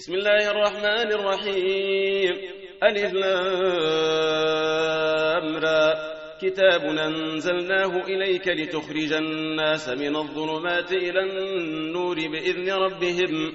بسم الله الرحمن الرحيم. ألف لام را. كتاب أنزلناه إليك لتخرج الناس من الظلمات إلى النور بإذن ربهم.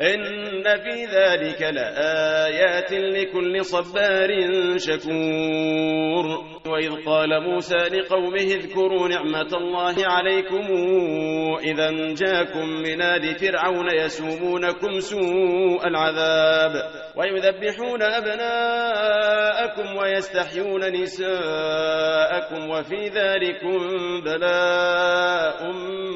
إن في ذلك لآيات لكل صبار شكور. وإذ قال موسى لقومه اذكروا نعمة الله عليكم إذا جاكم من آل فرعون يسومونكم سوء العذاب ويذبحون أبناءكم ويستحيون نساءكم وفي ذلكم بلاء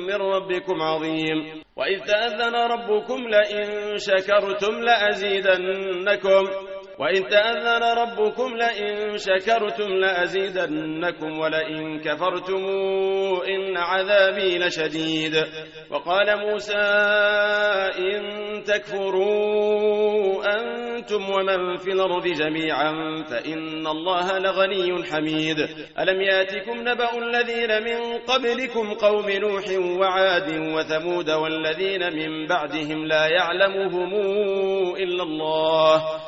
من ربكم عظيم. وإذ تأذن ربكم لئن شكرتم لأزيدنكم. وإن تأذن ربكم لئن شكرتم لأزيدنكم ولئن كفرتم إن عذابي لشديد. وقال موسى إن تكفروا أنتم ومن في الأرض جميعا فإن الله لغني حميد. ألم يأتكم نبأ الذين من قبلكم قوم نوح وعاد وثمود والذين من بعدهم لا يعلمهم إلا الله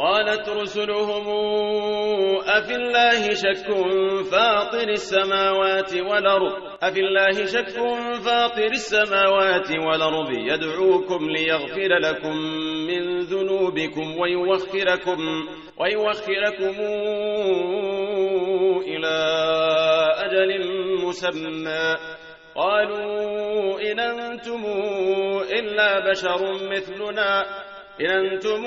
قالت رسلهم أفي الله شك فاطر السماوات والأرض؟ أفي الله شك فاطر السماوات والأرض؟ يدعوكم ليغفر لكم من ذنوبكم ويوخركم ويوخركم إلى أجل مسمى. قالوا إن أنتم إلا بشر مثلنا. إن أنتم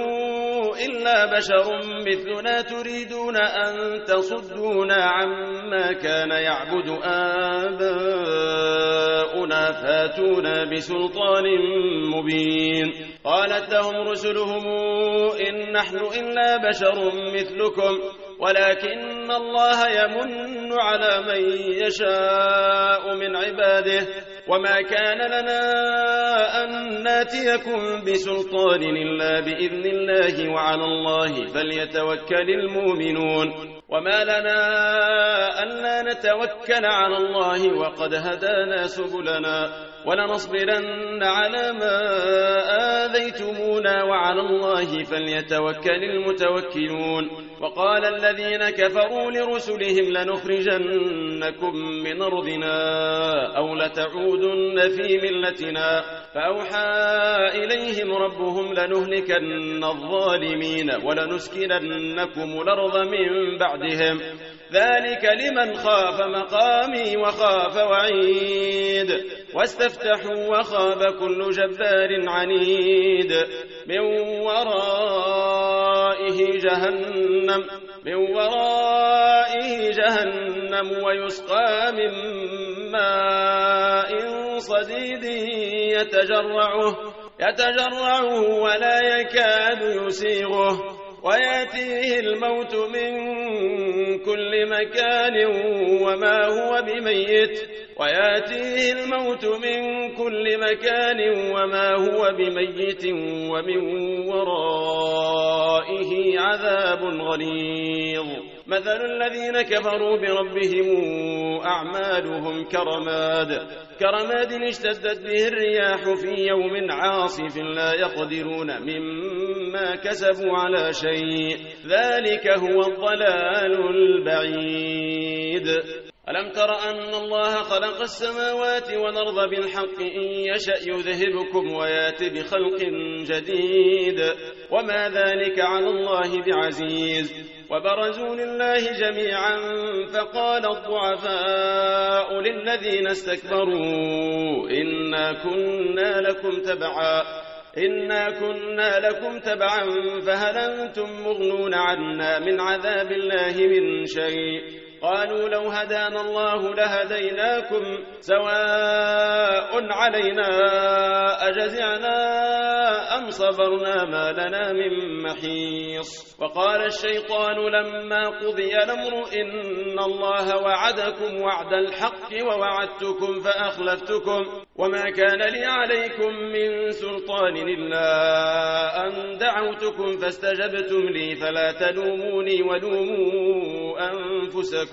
إلا بشر مثلنا تريدون أن تصدونا عما كان يعبد آباؤنا فاتونا بسلطان مبين. قالت لهم رسلهم إن نحن إلا بشر مثلكم ولكن الله يمن على من يشاء من عباده. وما كان لنا أن ناتيكم بسلطان إلا بإذن الله وعلى الله فليتوكل المؤمنون. وما لنا ألا نتوكل على الله وقد هدانا سبلنا. ولنصبرن على ما آذيتمونا وعلى الله فليتوكل المتوكلون. وقال الذين كفروا لرسلهم لنخرجنكم من أرضنا أو لتعودن في ملتنا. فأوحى إليهم ربهم لنهلكن الظالمين ولنسكننكم الأرض من بعدهم. ذلك لمن خاف مقامي وخاف وعيد. واستفتحوا وخاب كل جبار عنيد من ورائه جهنم من ورائه جهنم ويسقى من ماء صديد يتجرعه يتجرعه ولا يكاد يسيغه ويأتيه الموت من كل مكان وما هو بميت. وياتيه الموت من كل مكان وما هو بميت ومن ورائه عذاب غليظ. مثل الذين كفروا بربهم أعمالهم كرماد. كرماد اشتدت به الرياح في يوم عاصف لا يقدرون مما كسبوا على شيء. ذلك هو الضلال البعيد. ألم تر أن الله خلق السماوات والأرض بالحق إن يشأ يذهبكم ويأت بخلق جديد وما ذلك على الله بعزيز وبرزوا لله جميعا فقال الضعفاء للذين استكبروا إنا كنا لكم تبعا إنا كنا لكم تبعا فهل أنتم مغنون عنا من عذاب الله من شيء قالوا لو هدانا الله لهديناكم سواء علينا أجزعنا أم صبرنا ما لنا من محيص. وقال الشيطان لما قضي الأمر إن الله وعدكم وعد الحق ووعدتكم فأخلفتكم وما كان لي عليكم من سلطان إلا أن دعوتكم فاستجبتم لي فلا تلوموني ولوموا أنفسكم.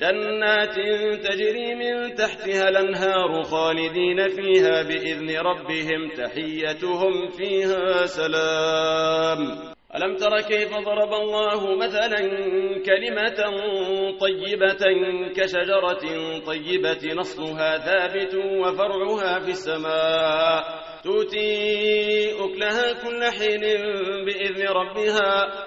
جنات تجري من تحتها الأنهار خالدين فيها بإذن ربهم تحيتهم فيها سلام. ألم تر كيف ضرب الله مثلا كلمة طيبة كشجرة طيبة نصلها ثابت وفرعها في السماء. تؤتي أكلها كل حين بإذن ربها.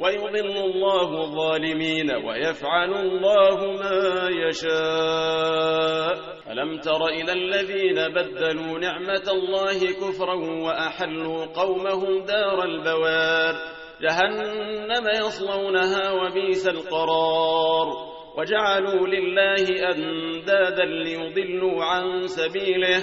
ويضل الله الظالمين ويفعل الله ما يشاء. ألم تر إلى الذين بدلوا نعمة الله كفرا وأحلوا قومهم دار البوار. جهنم يصلونها وبيس القرار. وجعلوا لله أندادا ليضلوا عن سبيله.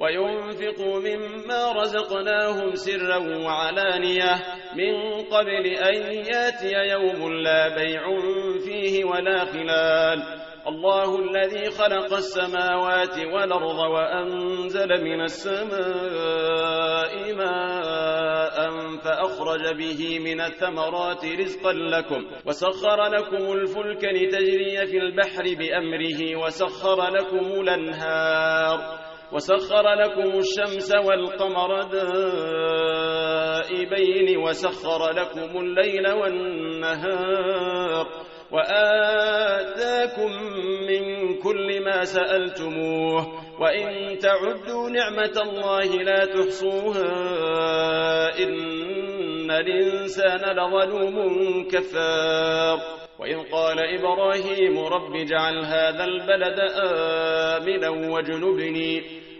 وينفقوا مما رزقناهم سرا وعلانية من قبل أن يأتي يوم لا بيع فيه ولا خلال. الله الذي خلق السماوات والأرض وأنزل من السماء ماء فأخرج به من الثمرات رزقا لكم وسخر لكم الفلك لتجري في البحر بأمره وسخر لكم الأنهار. وسخر لكم الشمس والقمر دائبين وسخر لكم الليل والنهار وآتاكم من كل ما سألتموه وإن تعدوا نعمة الله لا تحصوها إن الإنسان لظلوم كفار وإذ قال إبراهيم رب اجعل هذا البلد آمنا واجنبني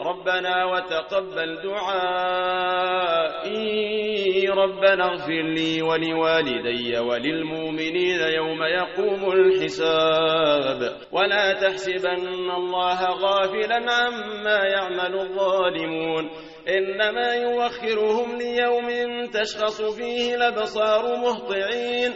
ربنا وتقبل دعائي ربنا اغفر لي ولوالدي وللمؤمنين يوم يقوم الحساب. ولا تحسبن الله غافلا عما يعمل الظالمون. إنما يوخرهم ليوم تشخص فيه الأبصار مهطعين.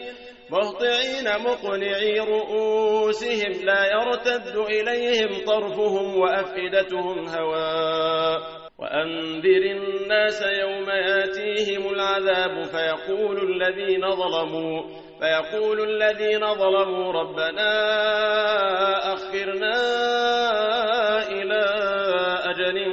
مهطعين مقنعي رؤوسهم لا يرتد إليهم طرفهم وأفئدتهم هواء وأنذر الناس يوم يأتيهم العذاب فيقول الذين ظلموا فيقول الذين ظلموا ربنا أخرنا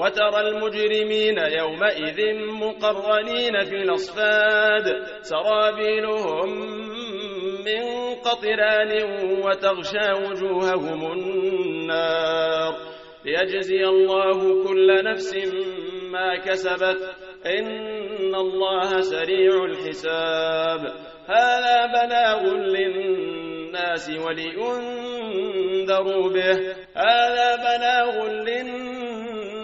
وترى المجرمين يومئذ مقرنين في الأصفاد. سرابيلهم من قطران وتغشى وجوههم النار. ليجزي الله كل نفس ما كسبت. إن الله سريع الحساب. هذا بلاغ للناس ولينذروا به. هذا بلاغ للناس